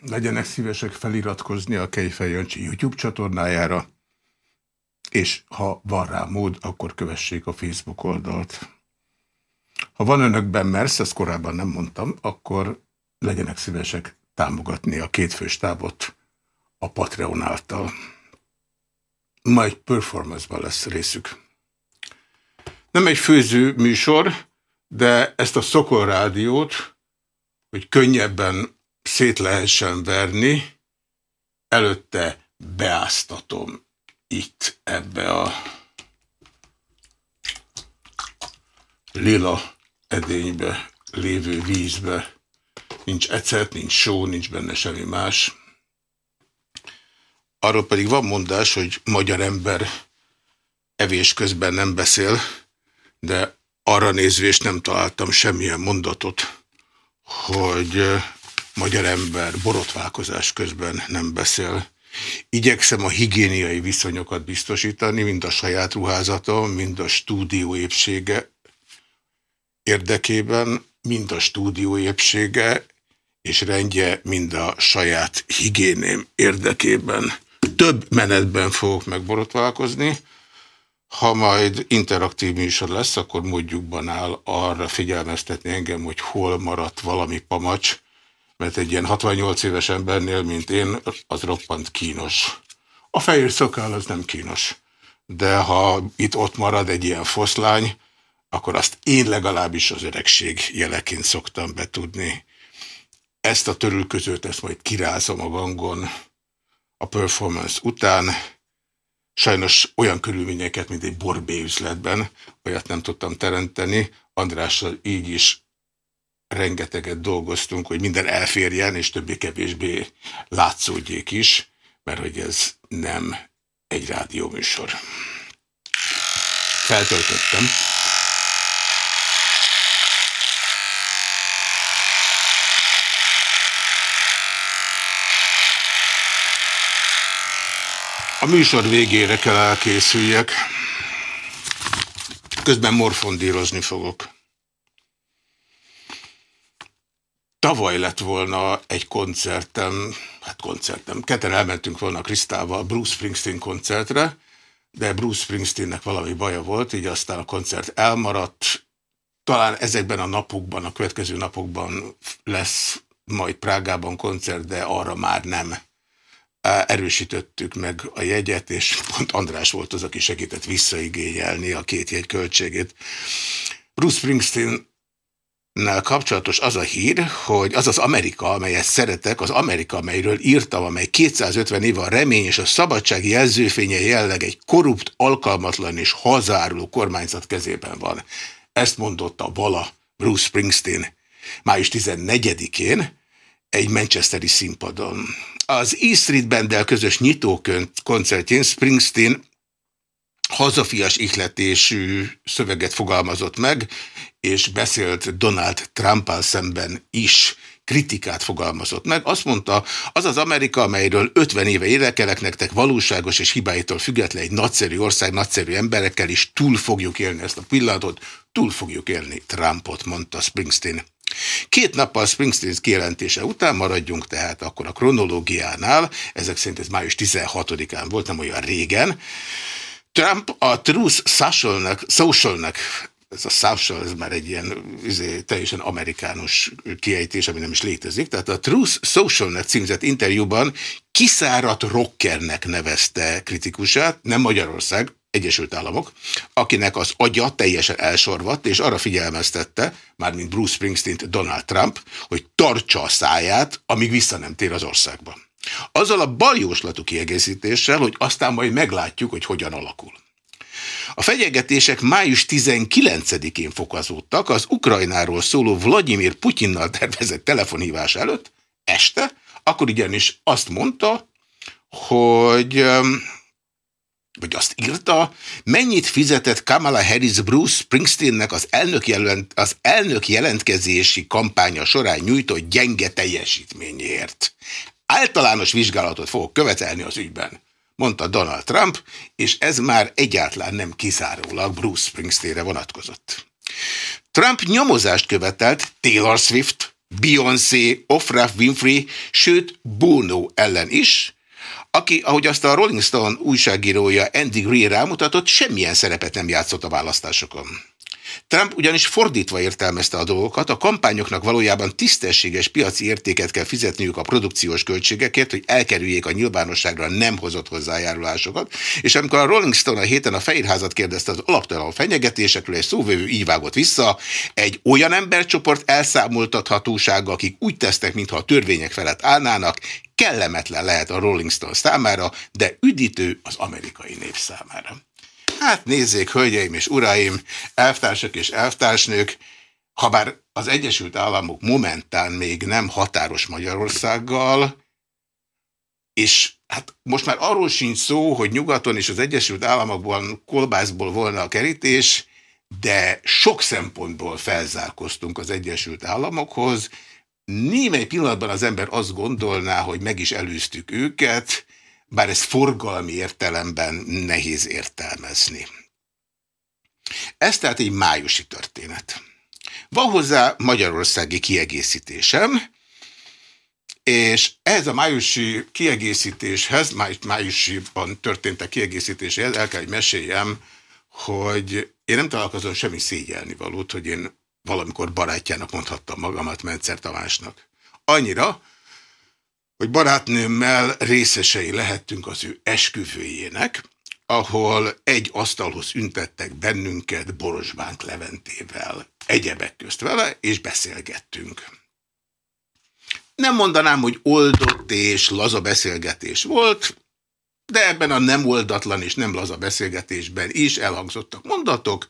legyenek szívesek feliratkozni a Kejfej Jancsi YouTube csatornájára, és ha van rá mód, akkor kövessék a Facebook oldalt. Ha van önökben MERSZ, ezt korábban nem mondtam, akkor legyenek szívesek támogatni a kétfős tábot a Patreon által. Majd performance-ban lesz részük. Nem egy főző műsor, de ezt a Szokol rádiót, hogy könnyebben szét lehessen verni, előtte beáztatom itt ebbe a lila edénybe lévő vízbe. Nincs ecet, nincs só, nincs benne semmi más. Arról pedig van mondás, hogy magyar ember evés közben nem beszél, de arra nézvést nem találtam semmilyen mondatot, hogy magyar ember borotválkozás közben nem beszél. Igyekszem a higiéniai viszonyokat biztosítani, mind a saját ruházatom, mind a stúdió épsége érdekében, mind a stúdió épsége és rendje, mind a saját higiéném érdekében. Több menetben fogok megborotválkozni, ha majd interaktív műsor lesz, akkor módjukban áll arra figyelmeztetni engem, hogy hol maradt valami pamacs, mert egy ilyen 68 éves embernél, mint én, az roppant kínos. A fehér szakál az nem kínos. De ha itt ott marad egy ilyen foszlány, akkor azt én legalábbis az öregség jeleként szoktam betudni. Ezt a törülközőt, ezt majd kirázom a gangon a performance után. Sajnos olyan körülményeket, mint egy borbé üzletben, olyat nem tudtam teremteni. Andrással így is rengeteget dolgoztunk, hogy minden elférjen, és többé-kevésbé látszódjék is, mert hogy ez nem egy rádióműsor. Feltöltöttem. A műsor végére kell elkészüljek. Közben morfondírozni fogok. Tavaly lett volna egy koncertem, hát koncertem, ketten elmentünk volna Krisztával Bruce Springsteen koncertre, de Bruce Springsteennek valami baja volt, így aztán a koncert elmaradt. Talán ezekben a napokban, a következő napokban lesz majd Prágában koncert, de arra már nem erősítettük meg a jegyet, és pont András volt az, aki segített visszaigényelni a két jegy költségét. Bruce Springsteen kapcsolatos az a hír, hogy az az Amerika, amelyet szeretek, az Amerika, amelyről írtam, amely 250 éve a remény és a szabadság jelzőfénye jelleg egy korrupt, alkalmatlan és hazáruló kormányzat kezében van. Ezt mondotta vala Bruce Springsteen május 14-én egy manchesteri színpadon. Az E Street Bandel közös nyitókoncertjén Springsteen hazafias ihletésű szöveget fogalmazott meg, és beszélt Donald Trumpal szemben is kritikát fogalmazott meg. Azt mondta, az az Amerika, amelyről 50 éve érekelek nektek, valóságos és hibáitól független egy nagyszerű ország, nagyszerű emberekkel is túl fogjuk élni ezt a pillanatot, túl fogjuk élni Trumpot, mondta Springsteen. Két nappal Springsteen kijelentése után maradjunk tehát akkor a kronológiánál, ezek szerint ez május 16-án volt, nem olyan régen. Trump a Truth Social-nek, social ez a social, ez már egy ilyen izé, teljesen amerikánus kiejtés, ami nem is létezik. Tehát a Truth Social-nek címzett interjúban kiszáradt rockernek nevezte kritikusát, nem Magyarország, Egyesült Államok, akinek az agya teljesen elsorvadt, és arra figyelmeztette, mármint Bruce Springsteen Donald Trump, hogy tartsa a száját, amíg vissza nem tér az országba. Azzal a baljóslatú kiegészítéssel, hogy aztán majd meglátjuk, hogy hogyan alakul. A fenyegetések május 19-én fokozódtak az Ukrajnáról szóló Vladimir Putyinnal tervezett telefonhívás előtt, este, akkor ugyanis azt mondta, hogy vagy azt írta, mennyit fizetett Kamala Harris Bruce Springsteennek az elnök, jelent, az elnök jelentkezési kampánya során nyújtott gyenge teljesítményért. Általános vizsgálatot fogok követelni az ügyben, mondta Donald Trump, és ez már egyáltalán nem kizárólag Bruce Springsteenre vonatkozott. Trump nyomozást követelt Taylor Swift, Beyoncé, Oprah Winfrey, sőt Bono ellen is, aki, ahogy azt a Rolling Stone újságírója Andy Green rámutatott, semmilyen szerepet nem játszott a választásokon. Trump ugyanis fordítva értelmezte a dolgokat, a kampányoknak valójában tisztességes piaci értéket kell fizetniük a produkciós költségekért, hogy elkerüljék a nyilvánosságra nem hozott hozzájárulásokat, és amikor a Rolling Stone a héten a Fehérházat kérdezte az alaptalan fenyegetésekről, és szóvevő így vissza, egy olyan embercsoport elszámoltathatósága, akik úgy tesznek, mintha a törvények felett állnának, kellemetlen lehet a Rolling Stone számára, de üdítő az amerikai nép számára. Hát nézzék, hölgyeim és uraim, elvtársak és elvtársnők, ha bár az Egyesült Államok momentán még nem határos Magyarországgal, és hát most már arról sincs szó, hogy nyugaton és az Egyesült Államokban kolbászból volna a kerítés, de sok szempontból felzárkoztunk az Egyesült Államokhoz. Némely pillanatban az ember azt gondolná, hogy meg is előztük őket, bár ez forgalmi értelemben nehéz értelmezni. Ez tehát egy májusi történet. Van hozzá magyarországi kiegészítésem, és ehhez a májusi kiegészítéshez, májusiban történtek kiegészítéshez, el kell, hogy meséljem, hogy én nem találkozom semmi szégyelni valót, hogy én valamikor barátjának mondhattam magamat Mencer Tamásnak. Annyira, hogy barátnőmmel részesei lehettünk az ő esküvőjének, ahol egy asztalhoz üntettek bennünket Borosbánk Leventével, egyebek közt vele, és beszélgettünk. Nem mondanám, hogy oldott és laza beszélgetés volt, de ebben a nem oldatlan és nem laza beszélgetésben is elhangzottak mondatok,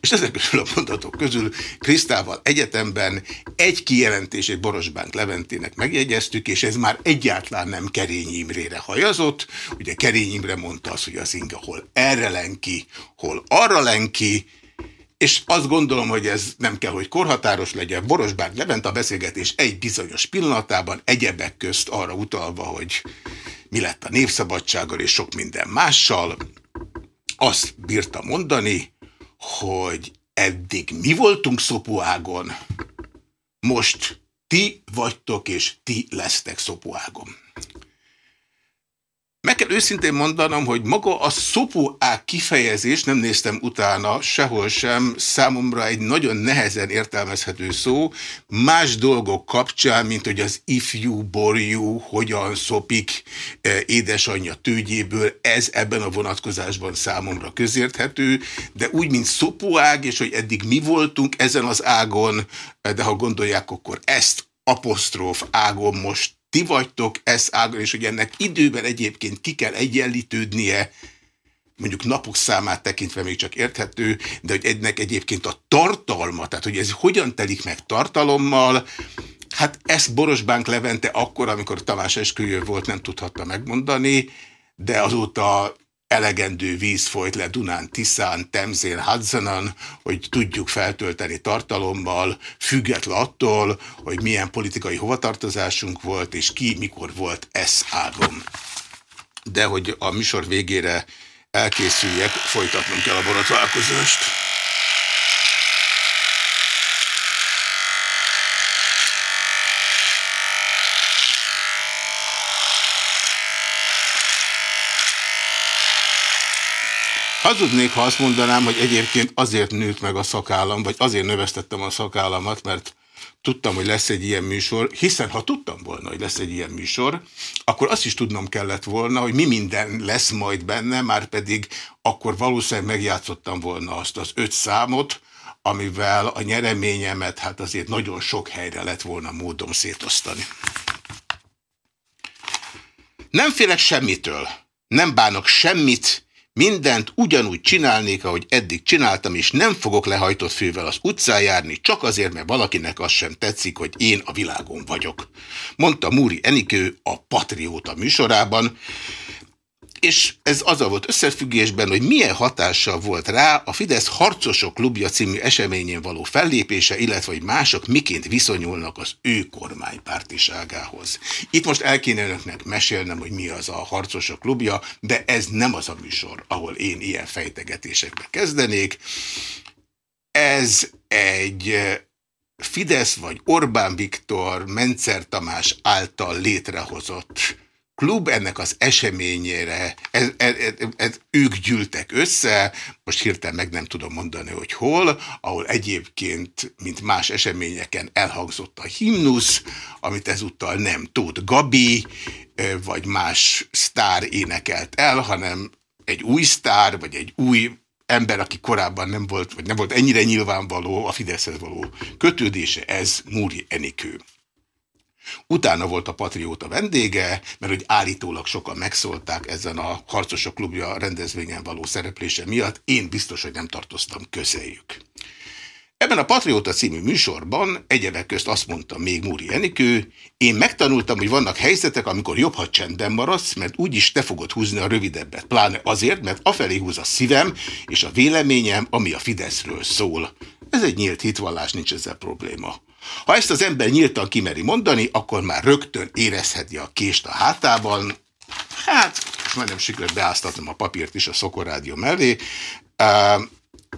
és ezek közül a mondatok közül Krisztával egyetemben egy kijelentését Borosbánk Leventének megjegyeztük, és ez már egyáltalán nem Kerény Imrére hajazott. Ugye Kerény Imre mondta azt, hogy az inga hol erre lenki, hol arra lenki, és azt gondolom, hogy ez nem kell, hogy korhatáros legyen. Borosbánk Levent a beszélgetés egy bizonyos pillanatában egyebek közt arra utalva, hogy mi lett a népszabadsággal és sok minden mással, azt bírta mondani, hogy eddig mi voltunk szopuágon, most ti vagytok és ti lesztek szopuágon. Meg kell őszintén mondanom, hogy maga a szopuák kifejezés, nem néztem utána sehol sem, számomra egy nagyon nehezen értelmezhető szó, más dolgok kapcsán, mint hogy az ifjú borjú hogyan szopik eh, édesanyja tőgyéből, ez ebben a vonatkozásban számomra közérthető, de úgy, mint szopuág, és hogy eddig mi voltunk ezen az ágon, eh, de ha gondolják, akkor ezt apostróf ágon most ti vagytok ezt ágon, és hogy ennek időben egyébként ki kell egyenlítődnie, mondjuk napok számát tekintve még csak érthető, de hogy ennek egyébként a tartalma, tehát hogy ez hogyan telik meg tartalommal, hát ezt Borosbánk Levente akkor, amikor Tamás esküjő volt, nem tudhatta megmondani, de azóta elegendő víz folyt le Dunán, Tiszán, Temzén, Hudsonon, hogy tudjuk feltölteni tartalommal, független attól, hogy milyen politikai hovatartozásunk volt, és ki mikor volt ez ágom. De hogy a műsor végére elkészüljek, folytatnom kell a borotválkozást. Hazudnék, ha azt mondanám, hogy egyébként azért nőtt meg a szakállam, vagy azért növesztettem a szakállamat, mert tudtam, hogy lesz egy ilyen műsor, hiszen ha tudtam volna, hogy lesz egy ilyen műsor, akkor azt is tudnom kellett volna, hogy mi minden lesz majd benne, már pedig akkor valószínűleg megjátszottam volna azt az öt számot, amivel a nyereményemet hát azért nagyon sok helyre lett volna módom szétosztani. Nem félek semmitől, nem bánok semmit, Mindent ugyanúgy csinálnék, ahogy eddig csináltam, és nem fogok lehajtott fővel az utcán járni, csak azért, mert valakinek az sem tetszik, hogy én a világon vagyok. Mondta Múri Enikő a Patrióta műsorában, és ez azzal volt összefüggésben, hogy milyen hatással volt rá a Fidesz Harcosok Klubja című eseményén való fellépése, illetve hogy mások miként viszonyulnak az ő kormánypártiságához. Itt most el kéne önöknek mesélnem, hogy mi az a Harcosok Klubja, de ez nem az a műsor, ahol én ilyen fejtegetésekbe kezdenék. Ez egy Fidesz vagy Orbán Viktor, Mencer Tamás által létrehozott klub ennek az eseményére, ez, ez, ez, ők gyűltek össze, most hirtelen meg nem tudom mondani, hogy hol, ahol egyébként, mint más eseményeken elhangzott a himnusz, amit ezúttal nem Tóth Gabi, vagy más sztár énekelt el, hanem egy új sztár, vagy egy új ember, aki korábban nem volt, vagy nem volt ennyire nyilvánvaló a Fideszhez való kötődése, ez Múri Enikő. Utána volt a Patrióta vendége, mert hogy állítólag sokan megszólták ezen a Harcosok Klubja rendezvényen való szereplése miatt, én biztos, hogy nem tartoztam közéjük. Ebben a Patrióta című műsorban egyebek közt azt mondta még Múri Enikő, én megtanultam, hogy vannak helyzetek, amikor jobb, ha csendben maradsz, mert úgyis te fogod húzni a rövidebbet. Pláne azért, mert afelé húz a szívem és a véleményem, ami a Fideszről szól. Ez egy nyílt hitvallás, nincs ezzel probléma. Ha ezt az ember nyíltan kimeri mondani, akkor már rögtön érezheti a kést a hátában. Hát, most nem sikerült beáztatnom a papírt is a Szokorádió mellé.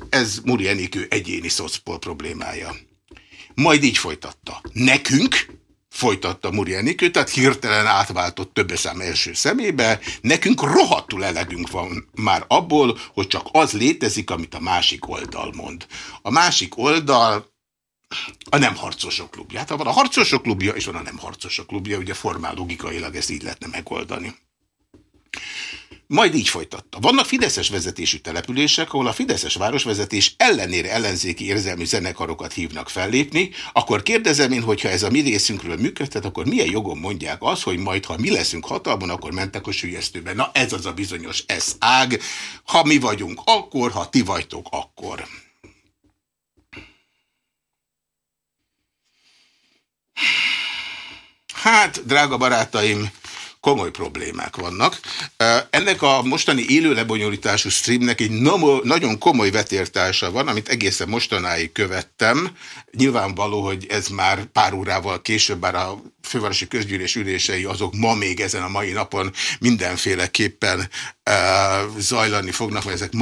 Ez Muri Enikő egyéni szocpol problémája. Majd így folytatta. Nekünk, folytatta Muri Enikő, tehát hirtelen átváltott többeszám első szemébe, nekünk rohadtul elegünk van már abból, hogy csak az létezik, amit a másik oldal mond. A másik oldal a nem harcosok klubja. Hát van a harcosok klubja, és van a nem harcosok klubja, ugye formál logikailag ezt így lehetne megoldani. Majd így folytatta. Vannak fideszes vezetésű települések, ahol a fideszes városvezetés ellenére ellenzéki érzelmű zenekarokat hívnak fellépni, akkor kérdezem én, hogyha ez a mi részünkről működtet, akkor milyen jogon mondják az, hogy majd, ha mi leszünk hatalmon, akkor mentek a sülyeztőbe. Na ez az a bizonyos ez ág. Ha mi vagyunk akkor, ha ti vagytok akkor. Hát, drága barátaim, komoly problémák vannak. Ennek a mostani élő lebonyolítású streamnek egy nagyon komoly vetértársa van, amit egészen mostanáig követtem. Nyilvánvaló, hogy ez már pár órával később, bár a fővárosi közgyűlés ülései azok ma még ezen a mai napon mindenféleképpen zajlani fognak, mert ezek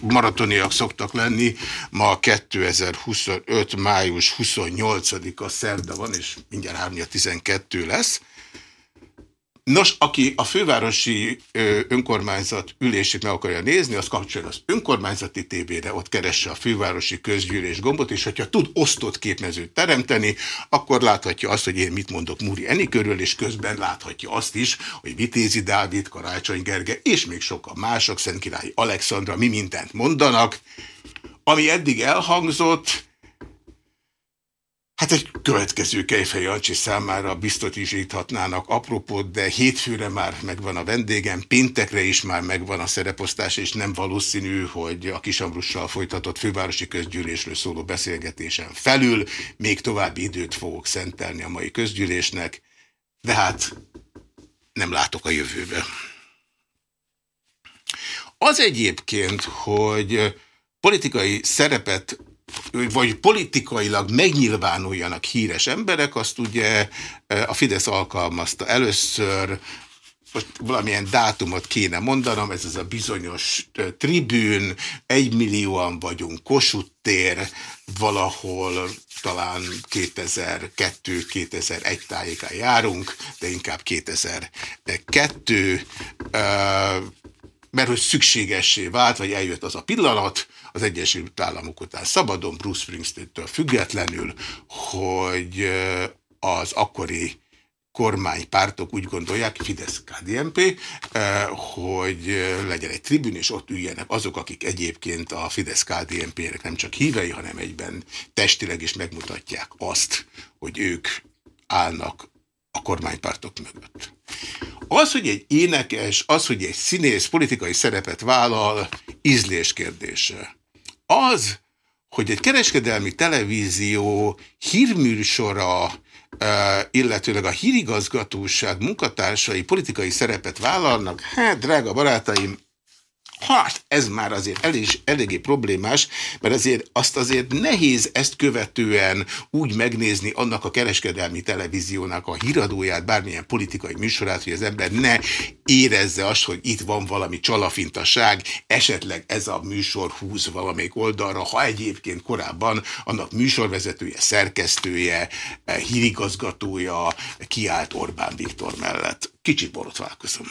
maratoniak szoktak lenni. Ma 2025. május 28-a szerda van, és mindjárt 3 12 lesz. Nos, aki a fővárosi önkormányzat ülését meg akarja nézni, az kapcsolja az önkormányzati tévére, ott keresse a fővárosi közgyűlés gombot, és hogyha tud osztott képmezőt teremteni, akkor láthatja azt, hogy én mit mondok Múri Enikörről, és közben láthatja azt is, hogy Vitézi Dávid, Karácsony Gerge, és még sokan mások, Szentkirályi Alexandra, mi mindent mondanak. Ami eddig elhangzott, Hát egy következő Kejfej Jancsi számára biztosíthatnának apropót, de hétfőre már megvan a vendégem, péntekre is már megvan a szereposztás, és nem valószínű, hogy a Kisambrussal folytatott fővárosi közgyűlésről szóló beszélgetésen felül még további időt fogok szentelni a mai közgyűlésnek, de hát nem látok a jövőbe. Az egyébként, hogy politikai szerepet vagy politikailag megnyilvánuljanak híres emberek, azt ugye e, a Fidesz alkalmazta először, most valamilyen dátumot kéne mondanom, ez az a bizonyos e, tribűn, egymillióan vagyunk Kossuth tér, valahol talán 2002-2001 tájékán járunk, de inkább 2002, mert hogy szükségessé vált, vagy eljött az a pillanat az Egyesült Államok után szabadon, Bruce Springsteen-től függetlenül, hogy az akkori kormánypártok úgy gondolják, Fidesz-KDNP, hogy legyen egy tribün, és ott üljenek azok, akik egyébként a Fidesz-KDNP-nek nem csak hívei, hanem egyben testileg is megmutatják azt, hogy ők állnak a kormánypártok mögött. Az, hogy egy énekes, az, hogy egy színész politikai szerepet vállal, ízlés kérdése. Az, hogy egy kereskedelmi televízió hírműsora, illetőleg a hírigazgatóság munkatársai politikai szerepet vállalnak, hát, drága barátaim, Hát, ez már azért elég, eléggé problémás, mert azért azt azért nehéz ezt követően úgy megnézni annak a kereskedelmi televíziónak a híradóját, bármilyen politikai műsorát, hogy az ember ne érezze azt, hogy itt van valami csalafintaság, esetleg ez a műsor húz valamelyik oldalra, ha egyébként korábban annak műsorvezetője, szerkesztője, hírigazgatója kiállt Orbán Viktor mellett. Kicsit borotválkozom.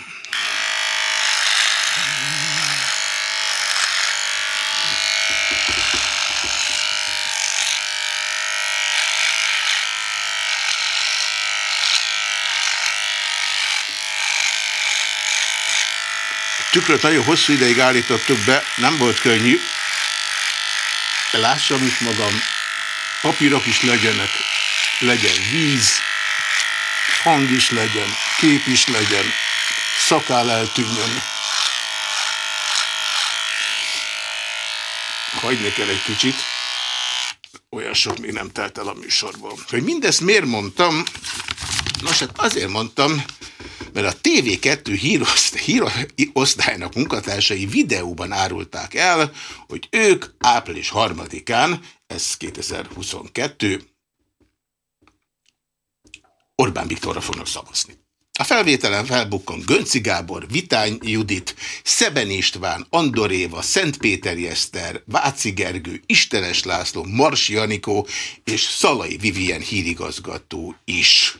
Tükröt nagyon hosszú ideig állítottuk be, nem volt könnyű. De lássam is magam, papírok is legyenek, legyen víz, hang is legyen, kép is legyen, szakál eltűnjön. Hagyni kell egy kicsit, olyan sok még nem telt el a műsorból. Hogy mindezt miért mondtam? Nos, hát azért mondtam, mert a TV2 hírosztálynak munkatársai videóban árulták el, hogy ők április harmadikán, ez 2022, Orbán Viktorra fognak szavazni. A felvételen felbukkan Gönci Gábor, Vitány Judit, Szeben István, Andor Éva, Szentpéteri Eszter, Váci Gergő, Istenes László, Mars Janikó és Szalai Vivien hírigazgató is.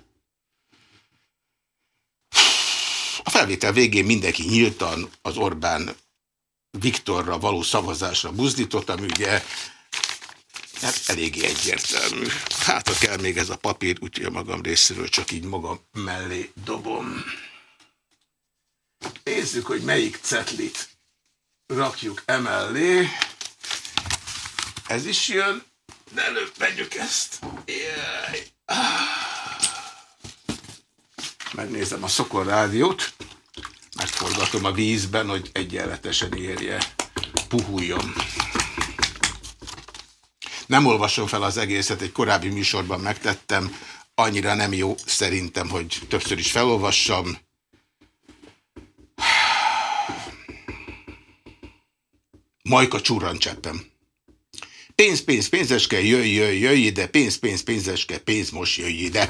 A felvétel végén mindenki nyíltan az Orbán Viktorra való szavazásra buzdított, ami ugye hát eléggé egyértelmű. Hát, ha kell még ez a papír, úgyhogy a magam részéről csak így magam mellé dobom. Nézzük, hogy melyik cetlit rakjuk emellé. Ez is jön, de előbb vegyük ezt. Jaj. Megnézem a Szokor rádiót, megforgatom a vízben, hogy egyenletesen érje, puhuljon. Nem olvasom fel az egészet, egy korábbi műsorban megtettem, annyira nem jó szerintem, hogy többször is felolvassam. Majka csúrancseppem. Pénz, pénz, pénzeske, jöjj, jöjj, jöjj ide, pénz, pénz, pénzeske, pénz, most jöjj ide.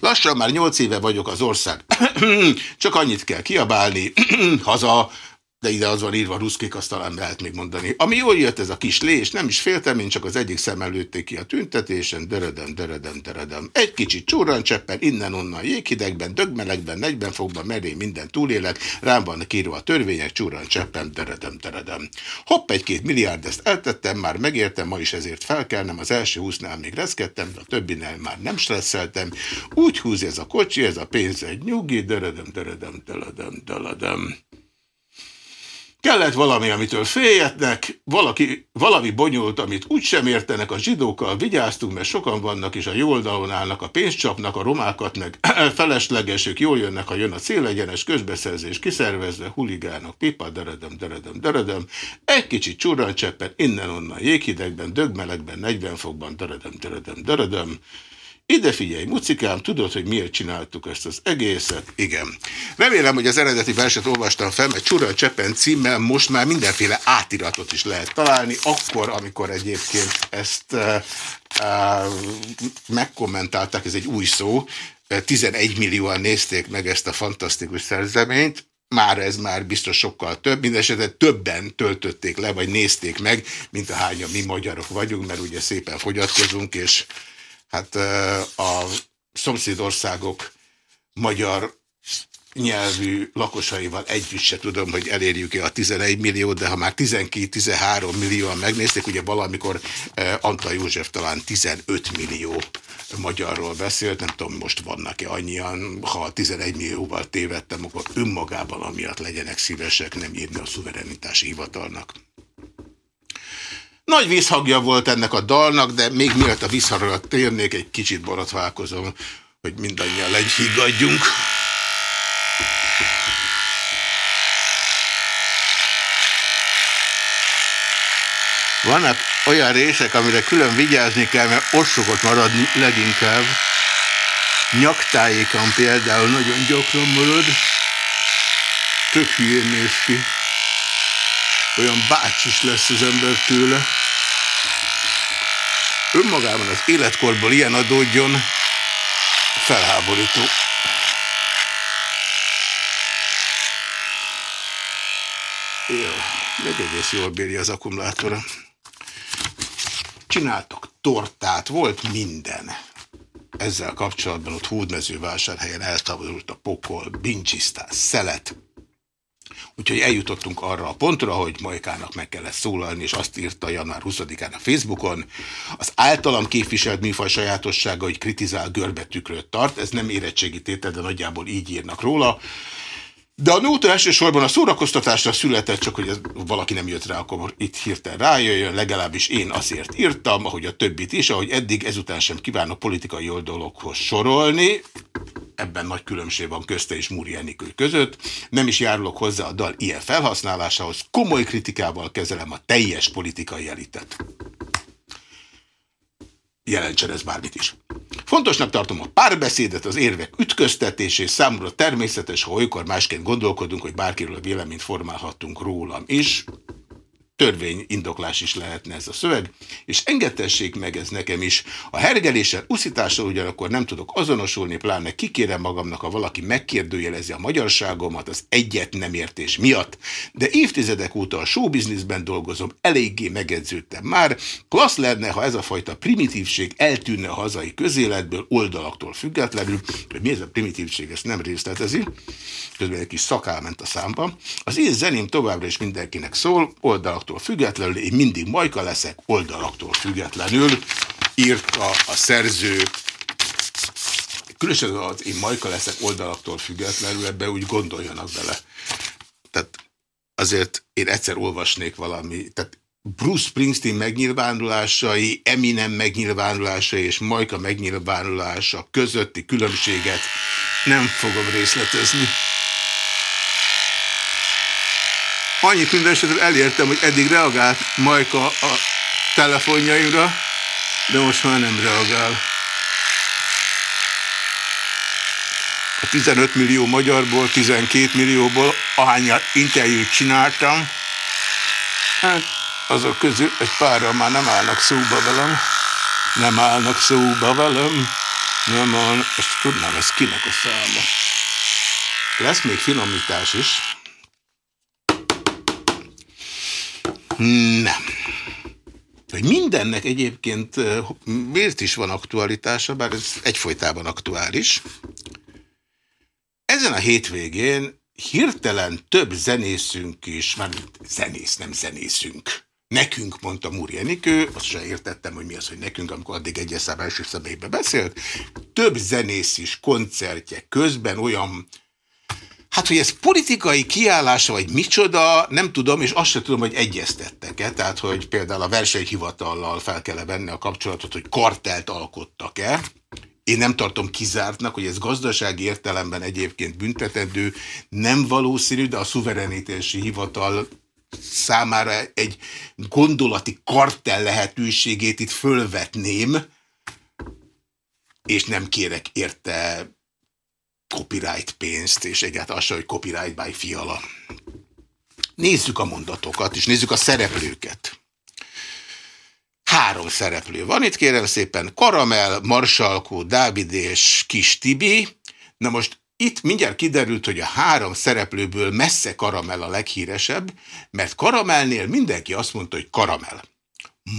Lassan már nyolc éve vagyok az ország. Csak annyit kell kiabálni, haza, de ide az van írva, ruszkik, azt talán lehet még mondani. Ami jól jött ez a kis lés, nem is féltem, én csak az egyik szem előtték ki a tüntetésen, dörödem, dörödem, dörödem. Egy kicsit csúrancseppen, innen-onnan jéghidegben, dögmelegben, negyben fogban, meré minden túlélek, rám van kírva a törvények, csúrancseppen, dörödem, dörödem. Hopp, egy-két milliárd, ezt eltettem, már megértem, ma is ezért felkelnem, az első húsznál még reszkedtem, de a többinél már nem stresszeltem. Úgy húz ez a kocsi, ez a pénz egy nyugi, dörödem, dörödem, dörödem, dörödem. Kellett valami, amitől féljetnek, valaki, valami bonyolult, amit úgysem értenek a zsidókkal, vigyáztunk, mert sokan vannak, és a jó oldalon állnak, a pénzcsapnak, a romákat meg feleslegesük, jól jönnek, ha jön a célegyenes közbeszerzés, kiszervezve, huligánok, pipa, deredem, deredem, deredem, egy kicsit csurrancseppen, innen-onnan jéghidegben, dögmelegben, 40 fokban, deredem, deredem, deredem, ide figyelj, mucikám, tudod, hogy miért csináltuk ezt az egészet? Igen. Remélem, hogy az eredeti verset olvastam fel, mert Csura Cseppen címmel most már mindenféle átiratot is lehet találni, akkor, amikor egyébként ezt uh, uh, megkommentálták, ez egy új szó, 11 millióan nézték meg ezt a fantasztikus szerzeményt, már ez már biztos sokkal több, mindesetre többen töltötték le, vagy nézték meg, mint a hányan mi magyarok vagyunk, mert ugye szépen fogyatkozunk, és hát a szomszédországok magyar nyelvű lakosaival együtt se tudom, hogy elérjük-e a 11 millió, de ha már 12-13 millióan megnézték, ugye valamikor Antal József talán 15 millió magyarról beszélt, nem tudom, most vannak-e annyian, ha 11 millióval tévedtem, akkor önmagában amiatt legyenek szívesek nem írni a szuverenitási hivatalnak. Nagy vízhangja volt ennek a dalnak, de még mielőtt a vízhangra térnék, egy kicsit borotválkozom, hogy mindannyian legyhiggadjunk. Vannak olyan részek, amire külön vigyázni kell, mert ott szokott maradni leginkább. Nyaktájékan például nagyon gyakran marad. Tök hülyén néz ki. olyan bácsis lesz az ember tőle. Önmagában az életkorból ilyen adódjon, felháborító. Jó, meg egész jól bírja az akkumulátora. Csináltak tortát, volt minden. Ezzel kapcsolatban ott Hódmezővásárhelyen eltávolult a pokol, bincsisztás, szelet. Úgyhogy eljutottunk arra a pontra, hogy Majkának meg kellett szólalni, és azt írta január 20-án a Facebookon. Az általam képviselt műfaj sajátossága, hogy kritizál görbetükröt tart, ez nem érettségi tétel, de nagyjából így írnak róla. De a nóta elsősorban a szórakoztatásra született, csak hogy ez, valaki nem jött rá, akkor itt hirtelen rájöjjön, legalábbis én azért írtam, ahogy a többit is, ahogy eddig ezután sem kívánok politikai oldalokhoz sorolni, ebben nagy különbség van közte és Múri Enikő között, nem is járulok hozzá a dal ilyen felhasználásához, komoly kritikával kezelem a teljes politikai elitet jelentsen ez bármit is. Fontosnak tartom a párbeszédet, az érvek ütköztetését, számomra természetes, ha olykor másként gondolkodunk, hogy bárkiről véleményt formálhatunk rólam is törvény indoklás is lehetne ez a szöveg, és engedtessék meg ez nekem is. A hergeléssel, uszítással ugyanakkor nem tudok azonosulni, pláne kikérem magamnak, ha valaki megkérdőjelezi a magyarságomat az egyet nem értés miatt, de évtizedek óta a showbizniszben dolgozom, eléggé megedződtem már, klassz lenne, ha ez a fajta primitívség eltűnne a hazai közéletből, oldalaktól függetlenül, hogy mi ez a primitívség, ezt nem részletezi, közben egy kis szakál ment a számba. Az én zeném továbbra is mindenkinek szól, oldalaktól függetlenül, én mindig majka leszek, oldalaktól függetlenül, írta a szerző különösen az én majka leszek oldalaktól függetlenül, ebbe úgy gondoljanak bele. Tehát azért én egyszer olvasnék valami, tehát Bruce Springsteen megnyilvánulásai, Eminem megnyilvánulásai és Majka megnyilvánulása közötti különbséget nem fogom részletezni. Annyit minden elértem, hogy eddig reagált Majka a telefonjaimra, de most már nem reagál. A 15 millió magyarból, 12 millióból ahány interjút csináltam, hát azok közül egy párra már nem állnak szóba velem. Nem állnak szóba velem. Nem áll... Ezt tudnám, ez kinek a száma. Lesz még finomítás is. Nem. Hogy mindennek egyébként miért is van aktualitása, bár ez egyfolytában aktuális. Ezen a hétvégén hirtelen több zenészünk is, már zenész, nem zenészünk. Nekünk, mondta Múri azt sem értettem, hogy mi az, hogy nekünk, amikor addig egyes szám első személybe beszélt. Több zenész is koncertje közben olyan Hát, hogy ez politikai kiállása, vagy micsoda, nem tudom, és azt sem tudom, hogy egyeztettek-e. Tehát, hogy például a versenyhivatallal fel kell -e venni a kapcsolatot, hogy kartelt alkottak-e. Én nem tartom kizártnak, hogy ez gazdasági értelemben egyébként büntetendő, nem valószínű, de a szuverenitási hivatal számára egy gondolati kartel lehetőségét itt fölvetném, és nem kérek érte copyright pénzt, és egyáltalán az, hogy copyright by fiala. Nézzük a mondatokat, és nézzük a szereplőket. Három szereplő van itt, kérem szépen, Karamel, Marsalkó, Dávid és Kis Tibi. Na most itt mindjárt kiderült, hogy a három szereplőből messze Karamel a leghíresebb, mert Karamelnél mindenki azt mondta, hogy Karamel.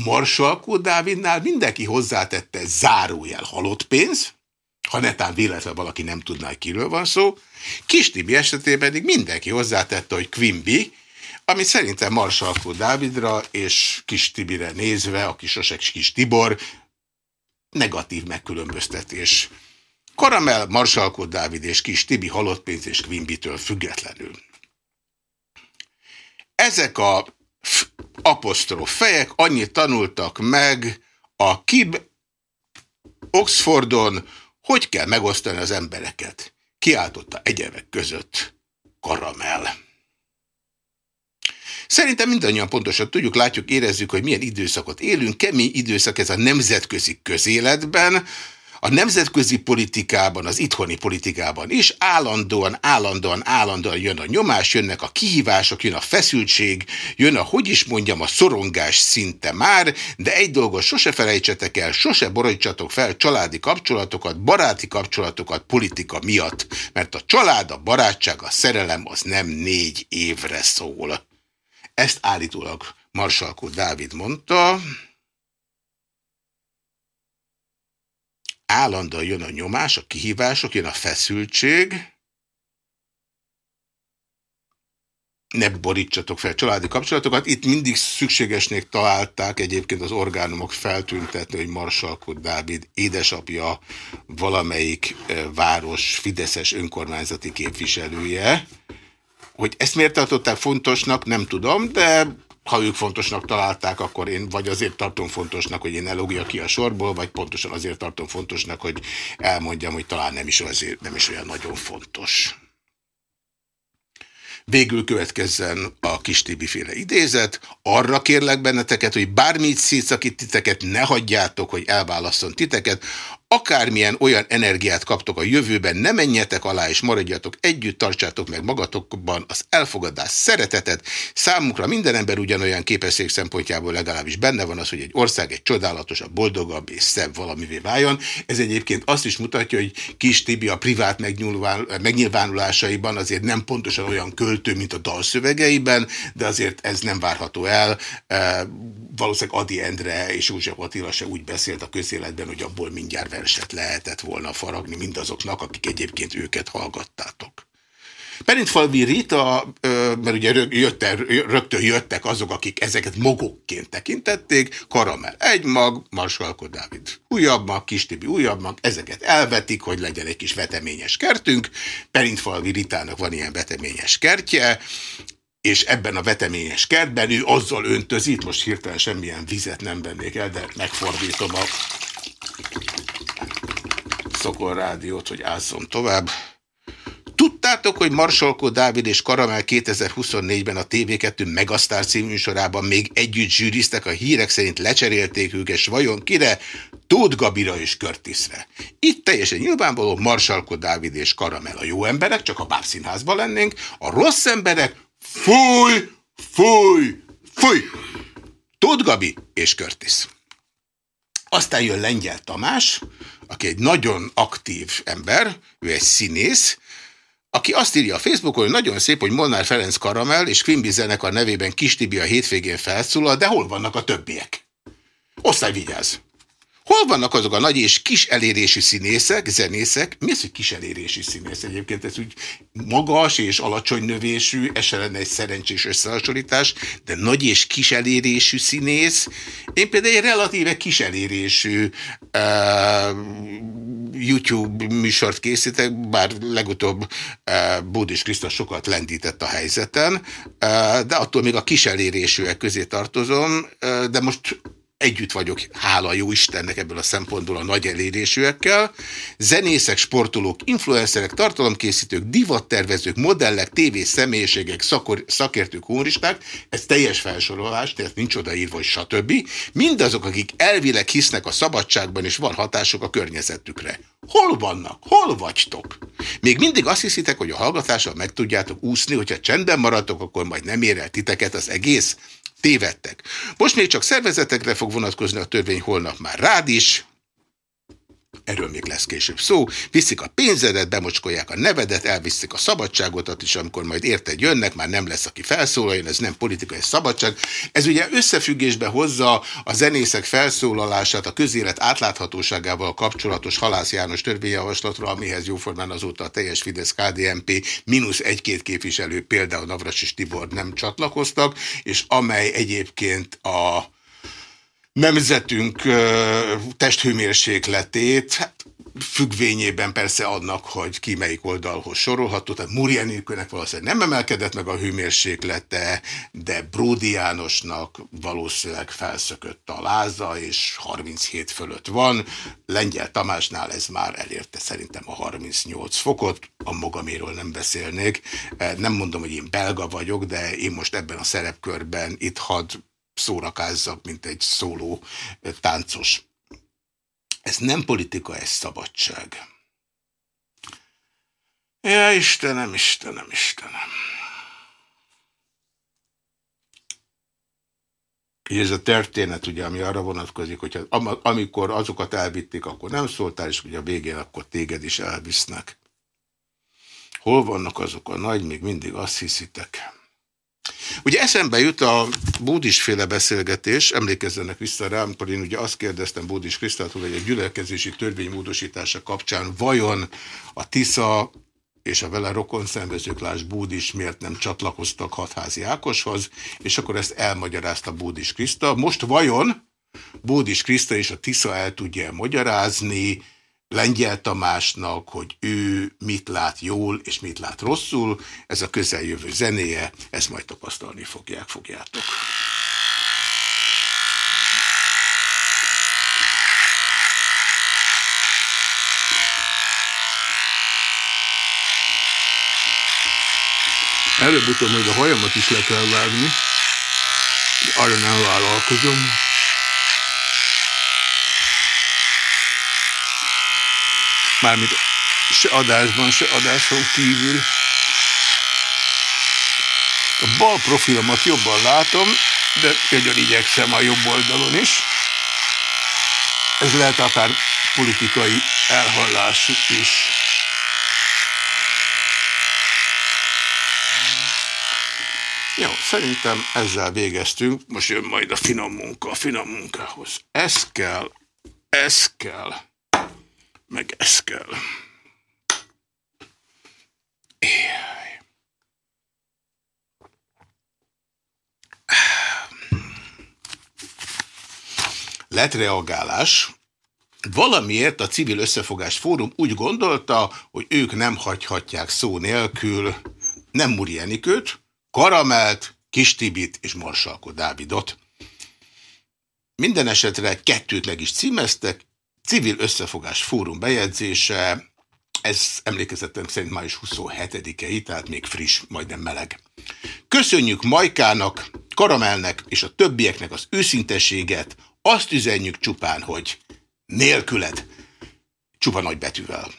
Marsalkó Dávidnál mindenki hozzátette zárójel halott pénz, ha netán véletlen valaki nem tudná, hogy kiről van szó. Kis Tibi esetében pedig mindenki hozzátette, hogy Quimby, ami szerintem Marsalkó Dávidra és Kis Tibire nézve, a kisosek Kis Tibor, negatív megkülönböztetés. Karamel, Marsalkó Dávid és Kis Tibi halottpénz és Quimbitől függetlenül. Ezek a apostrof fejek annyit tanultak meg a KIB Oxfordon, hogy kell megosztani az embereket? Kiáltotta egyebek között karamell. Szerintem mindannyian pontosan tudjuk, látjuk, érezzük, hogy milyen időszakot élünk. Kemény időszak ez a nemzetközi közéletben. A nemzetközi politikában, az itthoni politikában is állandóan, állandóan, állandóan jön a nyomás, jönnek a kihívások, jön a feszültség, jön a, hogy is mondjam, a szorongás szinte már, de egy dolgot sose felejtsetek el, sose borítsatok fel családi kapcsolatokat, baráti kapcsolatokat politika miatt, mert a család, a barátság, a szerelem az nem négy évre szól. Ezt állítólag Marsalkó Dávid mondta, állandóan jön a nyomás, a kihívások, jön a feszültség, ne borítsatok fel családi kapcsolatokat. Itt mindig szükségesnek találták egyébként az orgánumok feltüntetni, hogy Marsalkó Dávid édesapja valamelyik város Fideszes önkormányzati képviselője. Hogy ezt miért tartották fontosnak, nem tudom, de ha ők fontosnak találták, akkor én vagy azért tartom fontosnak, hogy én elogjak ki a sorból, vagy pontosan azért tartom fontosnak, hogy elmondjam, hogy talán nem is, azért, nem is olyan nagyon fontos. Végül következzen a kis Tibi féle idézet. Arra kérlek benneteket, hogy bármit szétszakít titeket, ne hagyjátok, hogy elválasszon titeket akármilyen olyan energiát kaptok a jövőben, ne menjetek alá és maradjatok együtt, tartsátok meg magatokban az elfogadás, szeretetet. Számunkra minden ember ugyanolyan képesség szempontjából legalábbis benne van az, hogy egy ország egy csodálatosabb, boldogabb és szebb valamivé váljon. Ez egyébként azt is mutatja, hogy Kis Tibi a privát megnyilvánulásaiban azért nem pontosan olyan költő, mint a dalszövegeiben, de azért ez nem várható el. Valószínűleg Adi Endre és József Attila se úgy beszélt a közéletben, hogy abból mindjárt verset lehetett volna faragni mindazoknak, akik egyébként őket hallgattátok. Perintfalvi Rita, mert ugye jötte, rögtön jöttek azok, akik ezeket magokként tekintették, Karamel egy mag, Marsalko Dávid újabb mag, Kistibi újabb mag, ezeket elvetik, hogy legyen egy kis veteményes kertünk. Perintfalvi Ritának van ilyen veteményes kertje, és ebben a veteményes kertben ő azzal öntözi, itt most hirtelen semmilyen vizet nem vennék el, de megfordítom a Szokol rádiót, hogy ázzon tovább. Tudtátok, hogy Marsalkó Dávid és Karamel 2024-ben a TV2 Megasztár című sorában még együtt zsűriztek, a hírek szerint lecserélték őket, és vajon kire? Tóth Gabira és Körtiszre. Itt teljesen nyilvánvaló Marsalkó Dávid és Karamel a jó emberek, csak a bábszínházban lennénk, a rossz emberek, fúj, fúj, fúj! Tóth Gabi és Körtisz. Aztán jön Lengyel Tamás, aki egy nagyon aktív ember, ő egy színész, aki azt írja a Facebookon, hogy nagyon szép, hogy Molnár Ferenc Karamel és Quimby zenekar nevében Kis Tibi a hétvégén felszólal, de hol vannak a többiek? Osztály vigyázz! Hol vannak azok a nagy és kis elérésű színészek, zenészek? Mi az, hogy kis elérésű színész? Egyébként ez úgy magas és alacsony növésű, ez se lenne egy szerencsés összehasonlítás, de nagy és kis elérésű színész. Én például egy relatíve kis elérésű uh, YouTube műsort készítek, bár legutóbb uh, Bódis Krisztus sokat lendített a helyzeten, uh, de attól még a kis elérésűek közé tartozom, uh, de most együtt vagyok, hála jó Istennek ebből a szempontból a nagy elérésűekkel. Zenészek, sportolók, influencerek, tartalomkészítők, divattervezők, modellek, tévés személyiségek, szakértők, humoristák, ez teljes felsorolás, tehát nincs odaírva, hogy stb. Mindazok, akik elvileg hisznek a szabadságban, és van hatások a környezetükre. Hol vannak? Hol vagytok? Még mindig azt hiszitek, hogy a hallgatással meg tudjátok úszni, hogyha csendben maradtok, akkor majd nem ér el titeket az egész? Tévedtek. Most még csak szervezetekre fog vonatkozni a törvény, holnap már rád is, erről még lesz később szó, viszik a pénzedet, bemocskolják a nevedet, elviszik a szabadságotat is, amikor majd érted jönnek, már nem lesz, aki felszólaljon, ez nem politikai szabadság. Ez ugye összefüggésbe hozza a zenészek felszólalását a közélet átláthatóságával kapcsolatos Halász János törvényjavaslatról, amihez jóformán azóta a teljes Fidesz-KDNP mínusz egy-két képviselő, például Navrasis Tibor nem csatlakoztak, és amely egyébként a nemzetünk testhőmérsékletét, hát függvényében persze annak, hogy ki melyik oldalhoz sorolható, tehát Múria Nélkülnek valószínűleg nem emelkedett meg a hőmérséklete, de Bródi Jánosnak valószínűleg felszökött a láza, és 37 fölött van. Lengyel Tamásnál ez már elérte szerintem a 38 fokot, a magaméről nem beszélnék. Nem mondom, hogy én belga vagyok, de én most ebben a szerepkörben itt hadd szórakázzak, mint egy szóló táncos. Ez nem politika, ez szabadság. Ja, Istenem, Istenem, Istenem. ez a történet, ugye, ami arra vonatkozik, hogy amikor azokat elvitték, akkor nem szóltál, és ugye a végén akkor téged is elvisznek. Hol vannak azok a nagy, még mindig azt hiszitek. Ugye eszembe jut a búdisféle beszélgetés, emlékezzenek vissza rá, amikor én ugye azt kérdeztem Bódis Krisztától, hogy a gyülekezési törvény módosítása kapcsán vajon a TISZA és a vele rokon szembezők Lás Búdis miért nem csatlakoztak hatházi Ákoshoz, és akkor ezt elmagyarázta Búdis Kriszta. Most vajon Búdis Kriszta és a Tisza el tudja magyarázni Lengyel Tamásnak, hogy ő mit lát jól és mit lát rosszul. Ez a közeljövő zenéje, ezt majd tapasztalni fogják, fogjátok. Előbb-utóbb majd a hajamat is le kell vágni. Arra nem vállalkozom. Mármint se adásban, se adáson kívül. A bal profilomat jobban látom, de nagyon igyekszem a jobb oldalon is. Ez lehet akár politikai elhallás is. Jó, szerintem ezzel végeztünk. Most jön majd a finom munka, a finom munkához. Ez kell, ez kell, meg ez kell. Éjjj. Lett reagálás. Valamiért a Civil Összefogás Fórum úgy gondolta, hogy ők nem hagyhatják szó nélkül nem Muri Enikőt, Karamelt, Kistibit és Marsalko Dávidot. Minden esetre kettőt meg is címeztek, Civil Összefogás Fórum bejegyzése, ez emlékezetem szerint május 27-i, tehát még friss, majdnem meleg. Köszönjük Majkának, Karamelnek és a többieknek az őszintességet, azt üzenjük csupán, hogy nélküled, csupa nagybetűvel.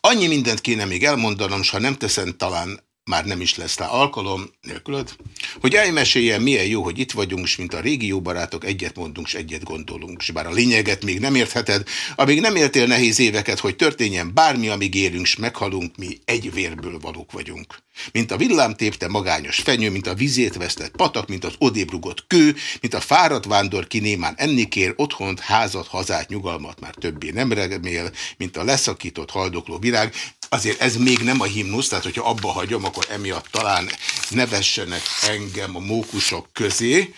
Annyi mindent kéne még elmondanom, s ha nem teszem, talán már nem is lesz rá alkalom, nélkülöd, hogy elmeséljen, milyen jó, hogy itt vagyunk, és mint a régi jó barátok egyet mondunk, és egyet gondolunk, és bár a lényeget még nem értheted, amíg nem éltél nehéz éveket, hogy történjen bármi, amíg élünk, és meghalunk, mi egy vérből valók vagyunk. Mint a villám tépte magányos fenyő, mint a vizét vesztett patak, mint az odébrugott kő, mint a fáradt vándor kinémán ennikér, otthont, házat, hazát, nyugalmat már többé nem remél, mint a leszakított haldokló virág. Azért ez még nem a himnusz, tehát hogyha abba hagyom, akkor emiatt talán nevessenek engem a mókusok közé,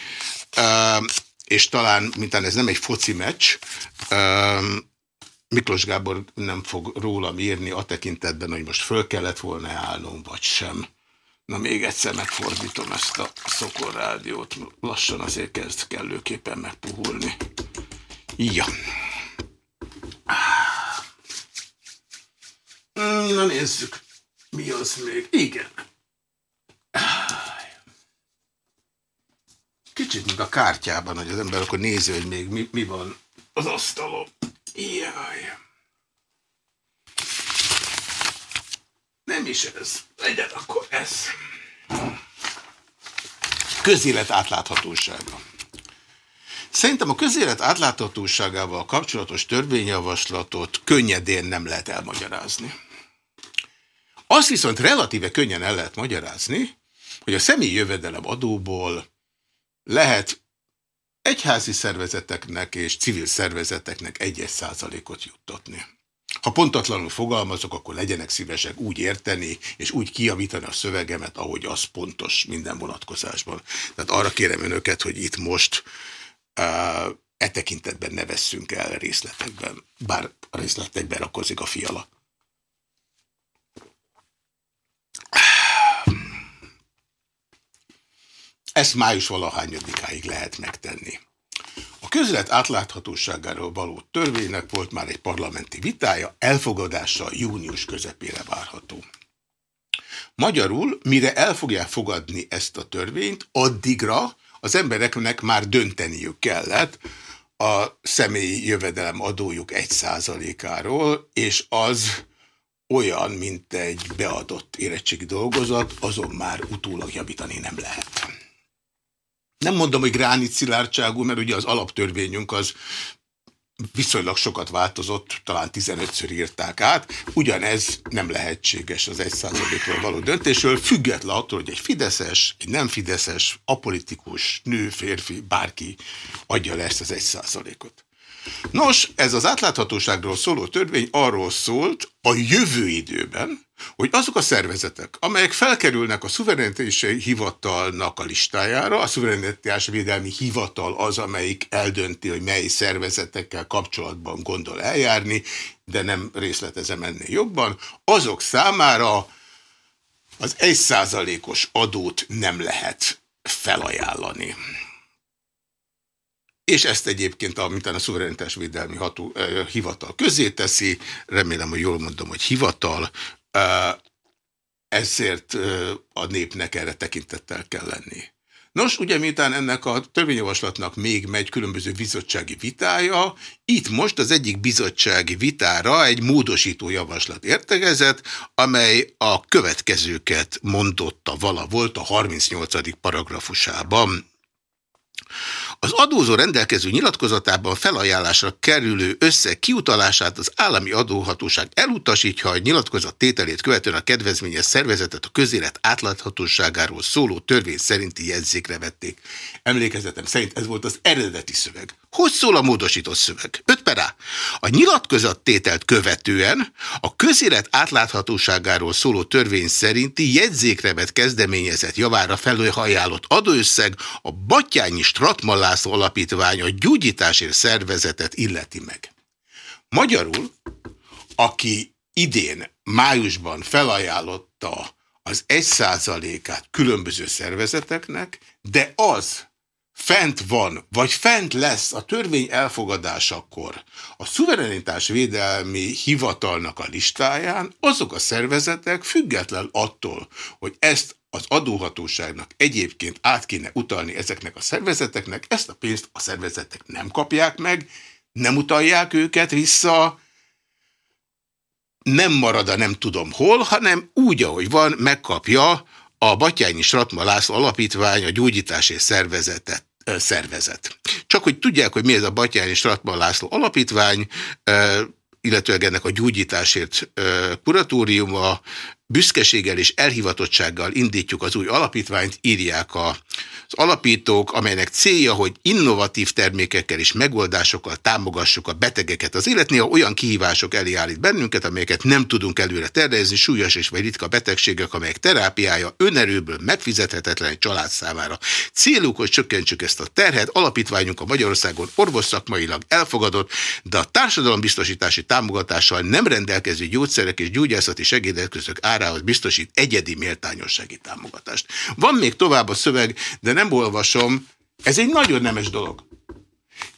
és talán, mintán ez nem egy foci meccs, Miklós Gábor nem fog rólam írni a tekintetben, hogy most föl kellett volna állnom, vagy sem. Na még egyszer megfordítom ezt a Szokor rádiót, lassan azért kezd kellőképpen megpuhulni. Ja. Na nézzük, mi az még. Igen. Kicsit, mint a kártyában, hogy az ember akkor nézi, hogy még mi, mi van az asztalon. Jaj. Nem is ez. Legyen akkor ez. Közélet átláthatósága. Szerintem a közélet átláthatóságával kapcsolatos törvényjavaslatot könnyedén nem lehet elmagyarázni. Azt viszont relatíve könnyen el lehet magyarázni, hogy a személyi jövedelem adóból lehet egyházi szervezeteknek és civil szervezeteknek egyes százalékot juttatni. Ha pontatlanul fogalmazok, akkor legyenek szívesek úgy érteni, és úgy kiavítani a szövegemet, ahogy az pontos minden vonatkozásban. Tehát arra kérem önöket, hogy itt most uh, e tekintetben ne vesszünk el részletekben, bár a részletekben rakozik a fiala. Ezt május valahányadikáig lehet megtenni. A közlet átláthatóságáról való törvénynek volt már egy parlamenti vitája, elfogadása június közepére várható. Magyarul, mire el fogják fogadni ezt a törvényt, addigra az embereknek már dönteniük kellett a személyi jövedelem adójuk egy százalékáról, és az olyan, mint egy beadott érettségi dolgozat, azon már utólag javítani nem lehet. Nem mondom, hogy gránit szilárdságú, mert ugye az alaptörvényünk az viszonylag sokat változott, talán 15-ször írták át, ugyanez nem lehetséges az egy százalékról való döntésről, független attól, hogy egy fideszes, egy nem fideszes, apolitikus, nő, férfi, bárki adja le ezt az egy százalékot. Nos, ez az átláthatóságról szóló törvény arról szólt a jövő időben, hogy azok a szervezetek, amelyek felkerülnek a szuverenitási hivatalnak a listájára, a szuverenitás védelmi hivatal az, amelyik eldönti, hogy mely szervezetekkel kapcsolatban gondol eljárni, de nem részletezem ennél jobban, azok számára az egy százalékos adót nem lehet felajánlani. És ezt egyébként, a szuverenitás védelmi ható, eh, hivatal közé teszi, remélem, hogy jól mondom, hogy hivatal, ezért a népnek erre tekintettel kell lenni. Nos, ugye miután ennek a törvényjavaslatnak még megy különböző bizottsági vitája, itt most az egyik bizottsági vitára egy módosító javaslat értegezett, amely a következőket mondotta vala volt a 38. paragrafusában. Az adózó rendelkező nyilatkozatában felajánlásra kerülő összeg kiutalását az állami adóhatóság elutasítja, a nyilatkozat tételét követően a kedvezményes szervezetet a közélet átláthatóságáról szóló törvény szerinti jegyzékre vették. Emlékezetem szerint ez volt az eredeti szöveg. Hogy szól a módosított szöveg? 5 per A. A nyilatkozattételt követően a közélet átláthatóságáról szóló törvény szerinti jegyzékre vett kezdeményezett javára felőhajánlott adóösszeg a Batyányi Stratman László Alapítvány a gyógyításért szervezetet illeti meg. Magyarul, aki idén, májusban felajánlotta az egy százalékát különböző szervezeteknek, de az fent van, vagy fent lesz a törvény elfogadásakor. A szuverenitás védelmi hivatalnak a listáján, azok a szervezetek független attól, hogy ezt az adóhatóságnak egyébként át kéne utalni ezeknek a szervezeteknek, ezt a pénzt a szervezetek nem kapják meg, nem utalják őket vissza, nem marad a nem tudom hol, hanem úgy, ahogy van, megkapja a Batyányi Stratma László Alapítvány a gyógyítási szervezetet szervezet. Csak hogy tudják, hogy mi ez a Batyányi Stratman László Alapítvány, illetőleg ennek a gyógyításért kuratóriuma, büszkeséggel és elhivatottsággal indítjuk az új alapítványt, írják az alapítók, amelynek célja, hogy innovatív termékekkel és megoldásokkal támogassuk a betegeket. Az élet néha olyan kihívások elé állít bennünket, amelyeket nem tudunk előre tervezni, súlyos és vagy ritka betegségek, amelyek terápiája önerőből megfizethetetlen egy család számára. Céluk, hogy csökkentsük ezt a terhet, alapítványunk a Magyarországon orvosszakmailag elfogadott, de a társadalombiztosítási támogatással nem rendelkező gyógyszerek és gyógyászati segédeszközök árához biztosít egyedi méltányossági támogatást. Van még tovább a szöveg, de nem olvasom, ez egy nagyon nemes dolog.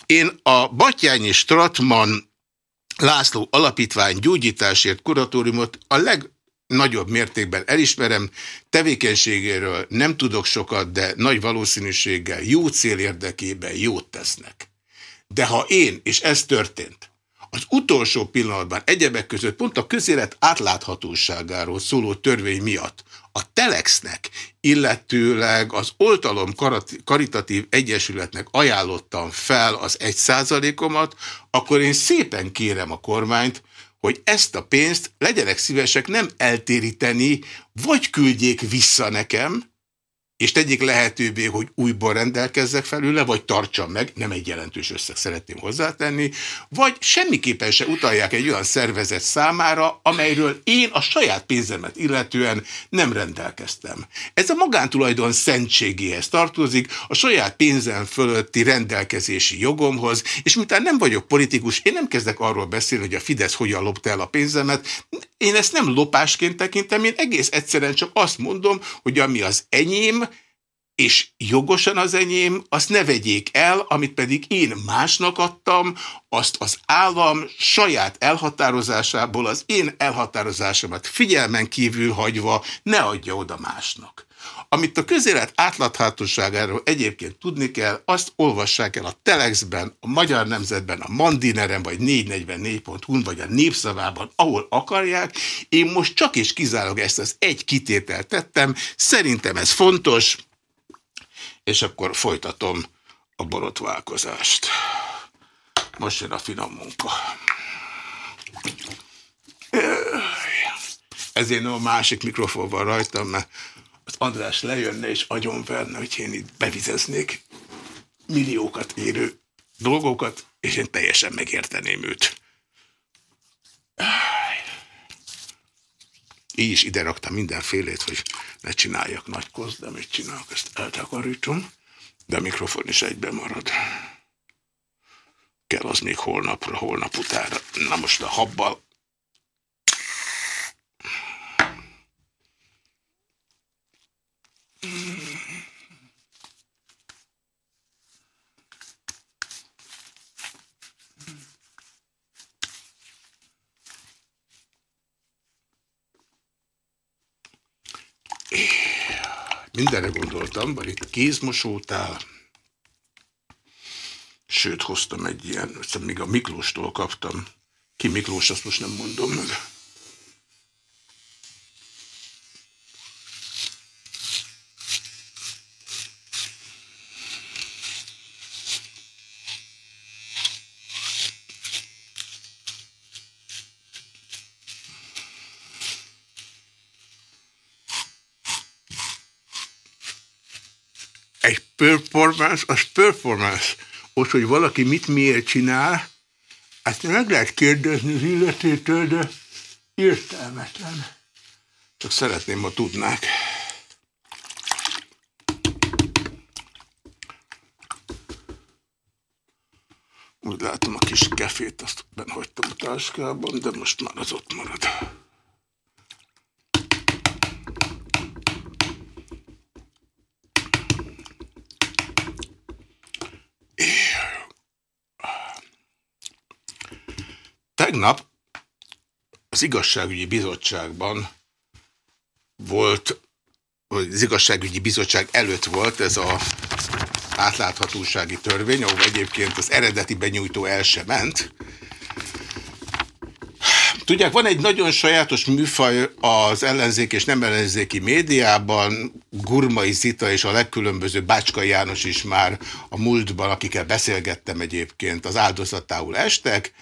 Én a Batyányi Stratman László Alapítvány gyógyításért kuratóriumot a legnagyobb mértékben elismerem, tevékenységéről nem tudok sokat, de nagy valószínűséggel jó cél érdekében jót tesznek. De ha én, és ez történt, az utolsó pillanatban egyebek között pont a közélet átláthatóságáról szóló törvény miatt a Telexnek, illetőleg az Oltalom Karitatív Egyesületnek ajánlottam fel az egy százalékomat, akkor én szépen kérem a kormányt, hogy ezt a pénzt legyenek szívesek nem eltéríteni, vagy küldjék vissza nekem, és tegyék lehetővé, hogy újból rendelkezzek felőle, vagy tartsam meg, nem egy jelentős összeg szeretném hozzátenni, vagy semmiképpen se utalják egy olyan szervezet számára, amelyről én a saját pénzemet illetően nem rendelkeztem. Ez a magántulajdon szentségéhez tartozik, a saját pénzem fölötti rendelkezési jogomhoz, és miután nem vagyok politikus, én nem kezdek arról beszélni, hogy a Fidesz hogyan lopta el a pénzemet, én ezt nem lopásként tekintem, én egész egyszerűen csak azt mondom, hogy ami az enyém, és jogosan az enyém, azt ne vegyék el, amit pedig én másnak adtam, azt az állam saját elhatározásából az én elhatározásomat figyelmen kívül hagyva ne adja oda másnak. Amit a közélet átláthatóságáról egyébként tudni kell, azt olvassák el a Telexben, a Magyar Nemzetben, a Mandineren, vagy 444.hu, vagy a Népszavában, ahol akarják. Én most csak és kizárólag ezt az egy kitételt tettem. Szerintem ez fontos, és akkor folytatom a borotválkozást. Most jön a finom munka. Ezért a másik mikrofon van rajtam, mert az András lejönne és agyonverne, hogy én itt bevizeznék milliókat érő dolgokat, és én teljesen megérteném őt. Így is ide raktam mindenfélét, hogy ne csináljak nagy kosz, de mit csinálok, ezt eltakarítom, de a mikrofon is egyben marad. Kell az még holnapra, holnap utára. Na most a habbal Mindenre gondoltam, vagy itt kézmosótál, sőt, hoztam egy ilyen, még a Miklóstól kaptam. Ki Miklós, azt most nem mondom meg. Performance, az performance. Ott, hogy valaki mit miért csinál, ezt meg lehet kérdezni az illetétől, de értelmetlen. Csak szeretném, ha tudnák. Úgy látom a kis kefét, azt benne hagytam a táskában, de most már az ott marad. Tegnap az igazságügyi bizottságban volt, vagy az igazságügyi bizottság előtt volt ez a átláthatósági törvény, ahol egyébként az eredeti benyújtó el sem ment. Tudják, van egy nagyon sajátos műfaj az ellenzék és nem ellenzéki médiában, Gurmai Zita és a legkülönböző Bácska János is már a múltban, akikkel beszélgettem egyébként, az áldozatául estek,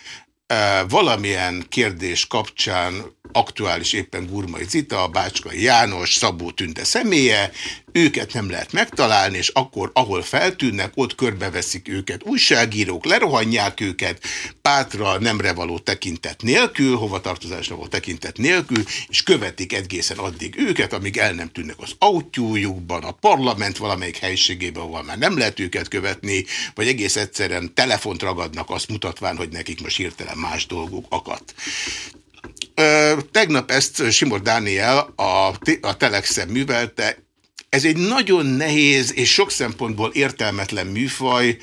valamilyen kérdés kapcsán aktuális éppen Gurmai Zita, Bácskai János, Szabó Tünde személye, őket nem lehet megtalálni, és akkor, ahol feltűnnek, ott körbeveszik őket újságírók, lerohanják őket, pátra nemre való tekintet nélkül, hova tartozásra való tekintet nélkül, és követik egészen addig őket, amíg el nem tűnnek az autójukban, a parlament valamelyik helységében, ahol már nem lehet őket követni, vagy egész egyszerűen telefont ragadnak azt mutatván, hogy nekik most hirtelen más dolguk akadt. Tegnap ezt Simor Dániel a, a Telexen művelte, ez egy nagyon nehéz és sok szempontból értelmetlen műfaj,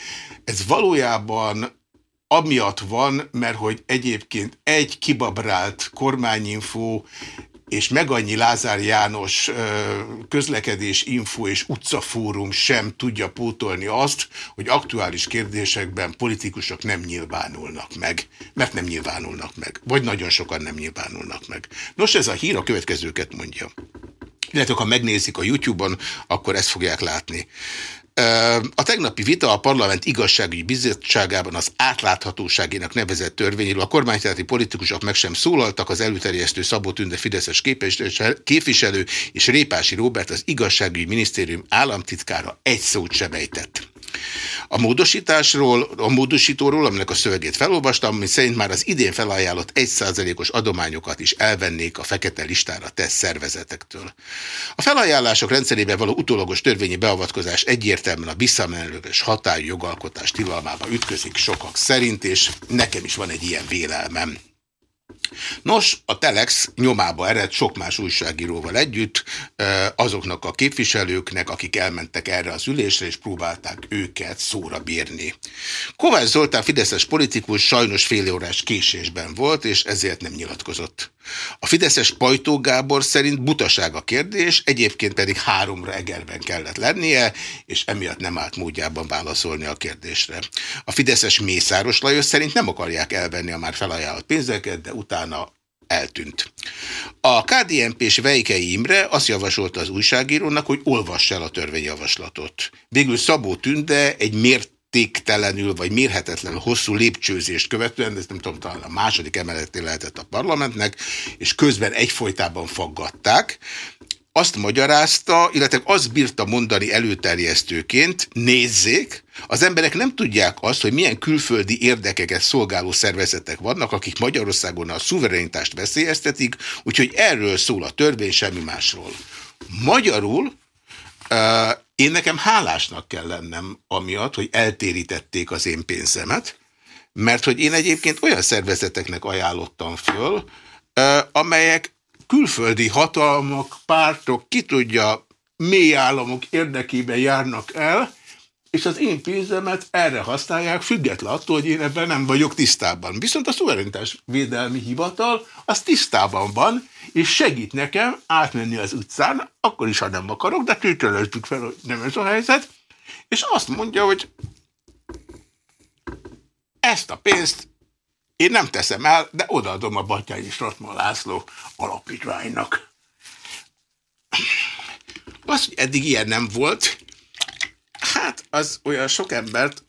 ez valójában amiatt van, mert hogy egyébként egy kibabrált kormányinfó és meg annyi Lázár János közlekedés info és utcafórum sem tudja pótolni azt, hogy aktuális kérdésekben politikusok nem nyilvánulnak meg, mert nem nyilvánulnak meg, vagy nagyon sokan nem nyilvánulnak meg. Nos, ez a hír a következőket mondja. Illetve ha megnézik a YouTube-on, akkor ezt fogják látni. A tegnapi vita a Parlament Igazságügyi Bizottságában az átláthatóságénak nevezett törvényről a kormányzati politikusok meg sem szólaltak, az előterjesztő Szabó Tünde Fideszes képviselő és Répási Róbert az Igazságügyi Minisztérium államtitkára egy szót sem ejtett. A módosításról, a módosítóról, aminek a szövegét felolvastam, ami szerint már az idén felajánlott 1%-os adományokat is elvennék a fekete listára tesz szervezetektől. A felajánlások rendszerében való utólagos törvényi beavatkozás egyértelműen a visszamenőleges hatályú jogalkotás tilalmába ütközik sokak szerint, és nekem is van egy ilyen vélelmem. Nos, a Telex nyomába ered sok más újságíróval együtt, azoknak a képviselőknek, akik elmentek erre az ülésre, és próbálták őket szóra bírni. Kovács Zoltán Fideszes politikus sajnos órás késésben volt, és ezért nem nyilatkozott. A Fideszes Pajtó Gábor szerint butaság a kérdés, egyébként pedig háromra egerben kellett lennie, és emiatt nem állt módjában válaszolni a kérdésre. A Fideszes Mészáros Lajos szerint nem akarják elvenni a már felajánlott pénzeket, de utána eltűnt. A KDNP és Vejkei Imre azt javasolta az újságírónak, hogy olvass el a törvényjavaslatot. Végül Szabó Tünde egy mért mértéktelenül vagy mérhetetlen hosszú lépcsőzést követően, ez nem tudom, talán a második emeletén lehetett a parlamentnek, és közben egyfolytában faggatták, azt magyarázta, illetve azt bírta mondani előterjesztőként, nézzék, az emberek nem tudják azt, hogy milyen külföldi érdekeket szolgáló szervezetek vannak, akik Magyarországon a szuverenitást veszélyeztetik, úgyhogy erről szól a törvény, semmi másról. Magyarul én nekem hálásnak kell lennem amiatt, hogy eltérítették az én pénzemet, mert hogy én egyébként olyan szervezeteknek ajánlottam föl, amelyek külföldi hatalmak, pártok, ki tudja, mély államok érdekében járnak el, és az én pénzemet erre használják, független attól, hogy én ebben nem vagyok tisztában. Viszont a szuverenitás védelmi hivatal az tisztában van, és segít nekem átmenni az utcán, akkor is, ha nem akarok, de tételezzük fel, hogy nem ez a helyzet, és azt mondja, hogy ezt a pénzt én nem teszem el, de odaadom a Batyányi Stratman László alapítványnak. Az, hogy eddig ilyen nem volt, hát az olyan sok embert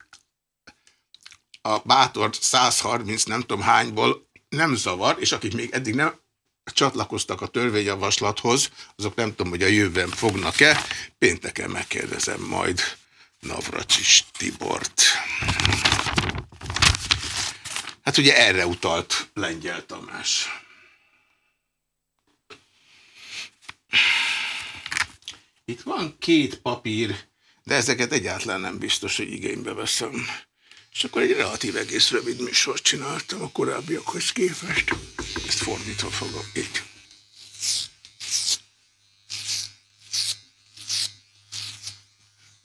a bátor 130 nem tudom hányból nem zavar, és akik még eddig nem csatlakoztak a törvényjavaslathoz, azok nem tudom, hogy a jövőben fognak-e. Pénteken megkérdezem majd Navracsis Tibort. Hát ugye erre utalt Lengyel Tamás. Itt van két papír, de ezeket egyáltalán nem biztos, hogy igénybe veszem. És akkor egy relatív egész rövid műsort csináltam a korábbiakhoz képest. Ezt fordítva fogom így.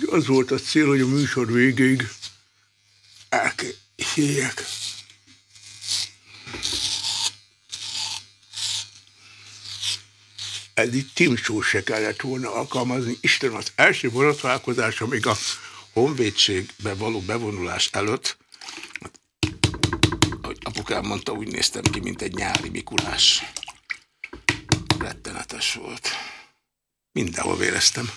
Az volt a cél, hogy a műsor végéig elkéjjek. Eddig Timsó se kellett volna alkalmazni. Isten az első borotválkozása még a honvédségbe való bevonulás előtt, ahogy apukám mondta, úgy néztem ki, mint egy nyári Mikulás. Rettenetes volt. Mindenhol véreztem.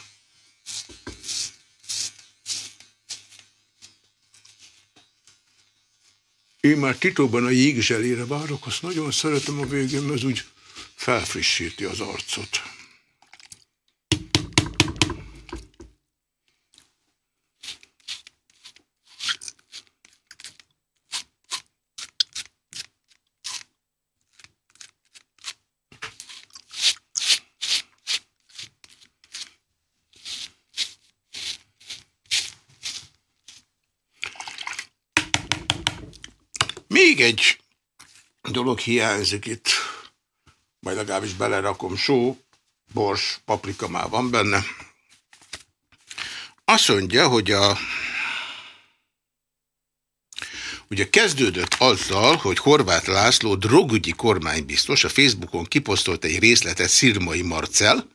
Én már titokban a jégzselére várok, azt nagyon szeretem a végén, az úgy felfrissíti az arcot. Még egy dolog hiányzik itt, legalábbis belerakom só, bors, paprika már van benne. Azt mondja, hogy a Ugye kezdődött azzal, hogy Horváth László drogügyi kormánybiztos a Facebookon kiposztolt egy részletet Szirmai Marcel,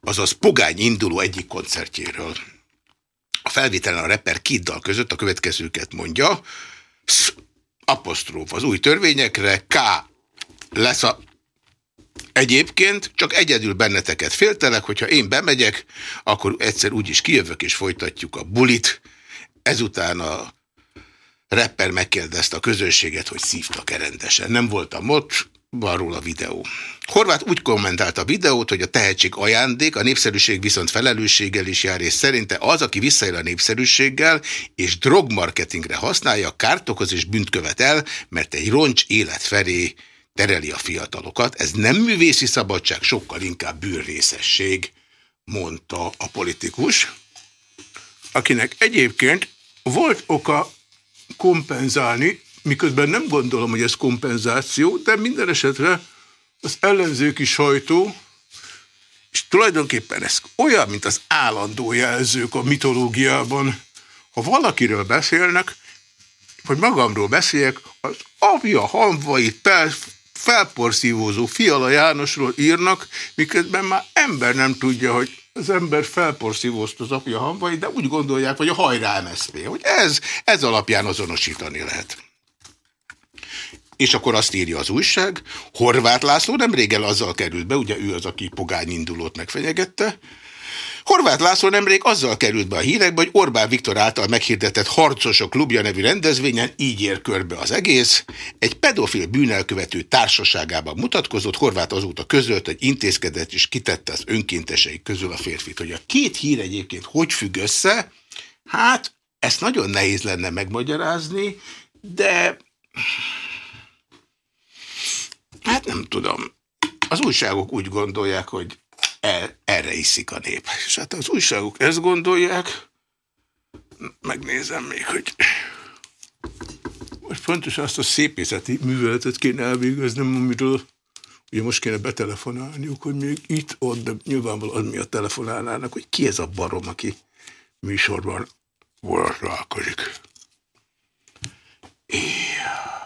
azaz Pogány induló egyik koncertjéről. A felvételen a reper két dal között a következőket mondja, apostróf az új törvényekre, K lesz a... Egyébként csak egyedül benneteket féltelek, hogyha én bemegyek, akkor egyszer úgyis kijövök és folytatjuk a bulit. Ezután a rapper megkérdezte a közönséget, hogy szívtak-e rendesen. Nem voltam ott, van róla videó. Horváth úgy kommentált a videót, hogy a tehetség ajándék, a népszerűség viszont felelősséggel is jár, és szerinte az, aki visszaél a népszerűséggel, és drogmarketingre használja, kárt okoz és bűnt követ el, mert egy roncs élet felé tereli a fiatalokat. Ez nem művészi szabadság, sokkal inkább bűnrészesség, mondta a politikus, akinek egyébként volt oka kompenzálni, miközben nem gondolom, hogy ez kompenzáció, de minden esetre az ellenzőki sajtó, és tulajdonképpen ez olyan, mint az állandó jelzők a mitológiában, ha valakiről beszélnek, hogy magamról beszéljek, az apja hamvait felporszívózó Fiala Jánosról írnak, miközben már ember nem tudja, hogy az ember felporszívózta az apja hamvait, de úgy gondolják, hogy a hajrá MSZP, hogy ez, ez alapján azonosítani lehet. És akkor azt írja az újság, Horváth László nem régen azzal került be, ugye ő az, aki pogány indulót megfenyegette, Horváth László nemrég azzal került be a hírekbe, hogy Orbán Viktor által meghirdetett Harcosok klubja nevű rendezvényen így ér körbe az egész. Egy pedofil bűnelkövető társaságában mutatkozott, Horváth azóta közölt, hogy intézkedett és kitette az önkéntesei közül a férfit. Hogy a két hír egyébként hogy függ össze, hát ezt nagyon nehéz lenne megmagyarázni, de hát nem tudom. Az újságok úgy gondolják, hogy el, erre iszik a nép. És hát az újságok ezt gondolják, megnézem még, hogy most fontos azt a szépészeti műveletet kéne elvégeznem, amiről ugye most kéne betelefonálniuk, hogy még itt, ott, de nyilvánvalóan miatt telefonálnának, hogy ki ez a barom, aki műsorban vonatlalkozik. Éjjjj.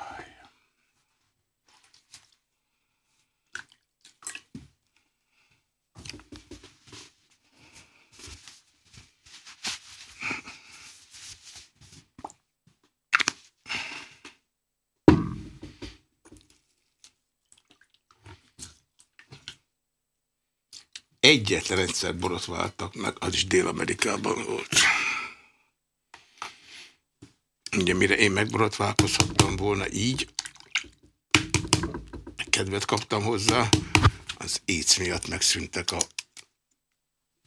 Egyetlen egyszer borotváltak meg, az is Dél-Amerikában volt. Ugye mire én megborotválkozhattam volna így, kedvet kaptam hozzá, az éc miatt megszűntek a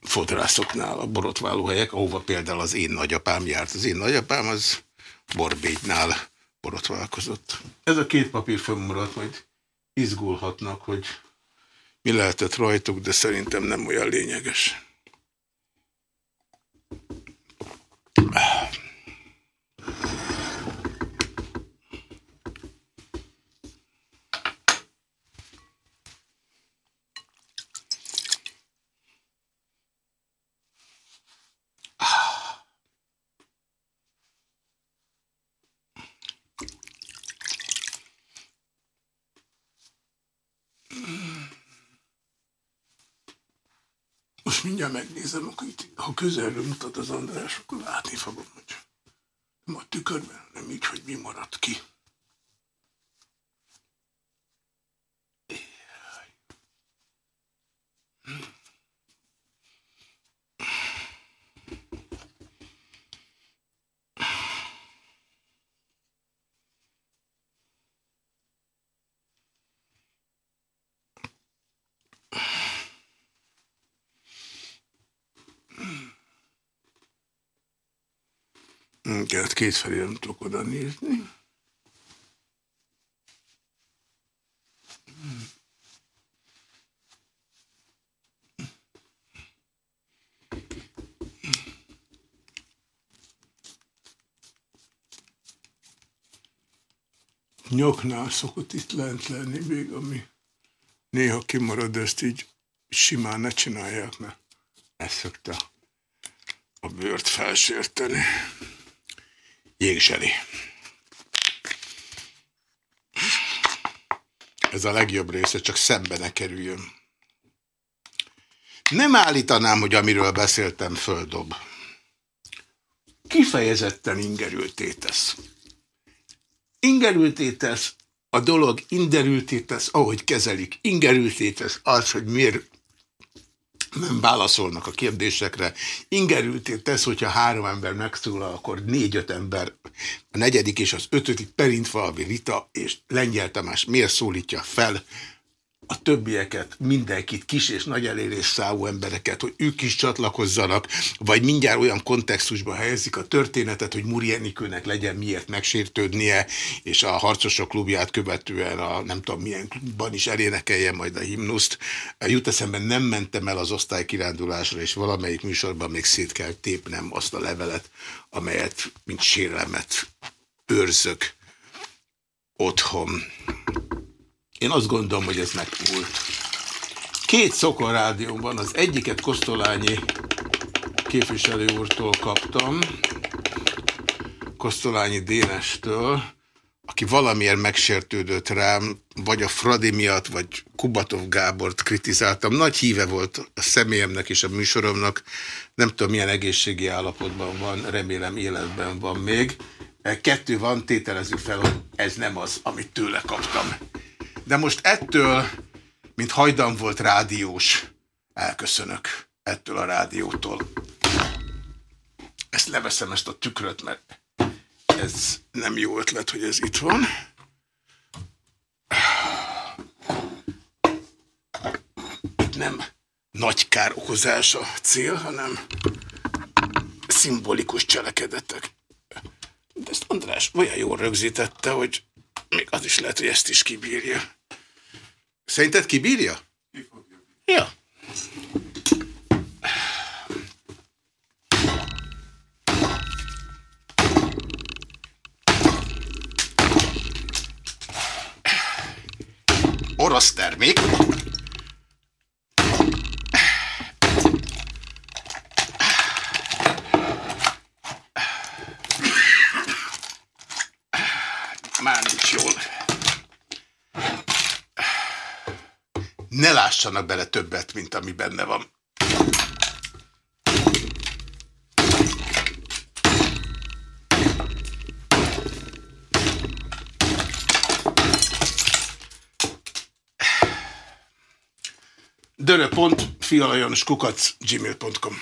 fodrászoknál a borotválóhelyek, ahova például az én nagyapám járt. Az én nagyapám az Borbégynál borotválkozott. Ez a két papír fönnmaradt, majd izgulhatnak, hogy mi lehetett rajtuk, de szerintem nem olyan lényeges. Mindjárt megnézem, akkor itt, ha közelről mutat az András, akkor látni fogom, hogy nem a tükörben, nem így, hogy mi maradt ki. Kellett kétfelé nem tudok oda nézni. Nyoknál szokott itt lent lenni még, ami néha kimarad, de ezt így simán ne csinálják, mert ez szokta a bőrt felsérteni. Jégseli. Ez a legjobb része, csak szembe ne kerüljön. Nem állítanám, hogy amiről beszéltem, földob. Kifejezetten ingerülté tesz. A dolog, inderülté tesz, ahogy kezelik. Ingerülté tesz az, hogy miért nem válaszolnak a kérdésekre. Ingerültét tesz, hogyha három ember megszólal, akkor négy-öt ember, a negyedik és az ötödik Perintfalvi Rita és Lengyel Tamás miért szólítja fel a többieket, mindenkit, kis és nagy elérés számú embereket, hogy ők is csatlakozzanak, vagy mindjárt olyan kontextusba helyezik a történetet, hogy Muri Enikőnek legyen miért megsértődnie, és a harcosok klubját követően a nem tudom milyen klubban is elénekelje majd a himnuszt. Jut eszemben nem mentem el az osztálykirándulásra, és valamelyik műsorban még szét kell tépnem azt a levelet, amelyet, mint sérelmet őrzök otthon. Én azt gondolom, hogy ez megmúlt. Két Szokon rádióban, az egyiket Kosztolányi képviselő úrtól kaptam, Kosztolányi Dénestől, aki valamiért megsértődött rám, vagy a Fradi miatt, vagy Kubatov Gábort kritizáltam. Nagy híve volt a személyemnek és a műsoromnak. Nem tudom, milyen egészségi állapotban van, remélem életben van még. Kettő van, tételezzük fel, hogy ez nem az, amit tőle kaptam. De most ettől, mint hajdan volt rádiós, elköszönök ettől a rádiótól. Ezt leveszem, ezt a tükröt, mert ez nem jó ötlet, hogy ez itt van. Nem nagy kár okozás a cél, hanem szimbolikus cselekedetek. De ezt András olyan jól rögzítette, hogy még az is lehet, hogy ezt is kibírja. Szerinted kibírja? Ja. orosz termék. Már nincs jól. Ne lássanak bele többet, mint ami benne van. dörö.fialajanoskukac gmail.com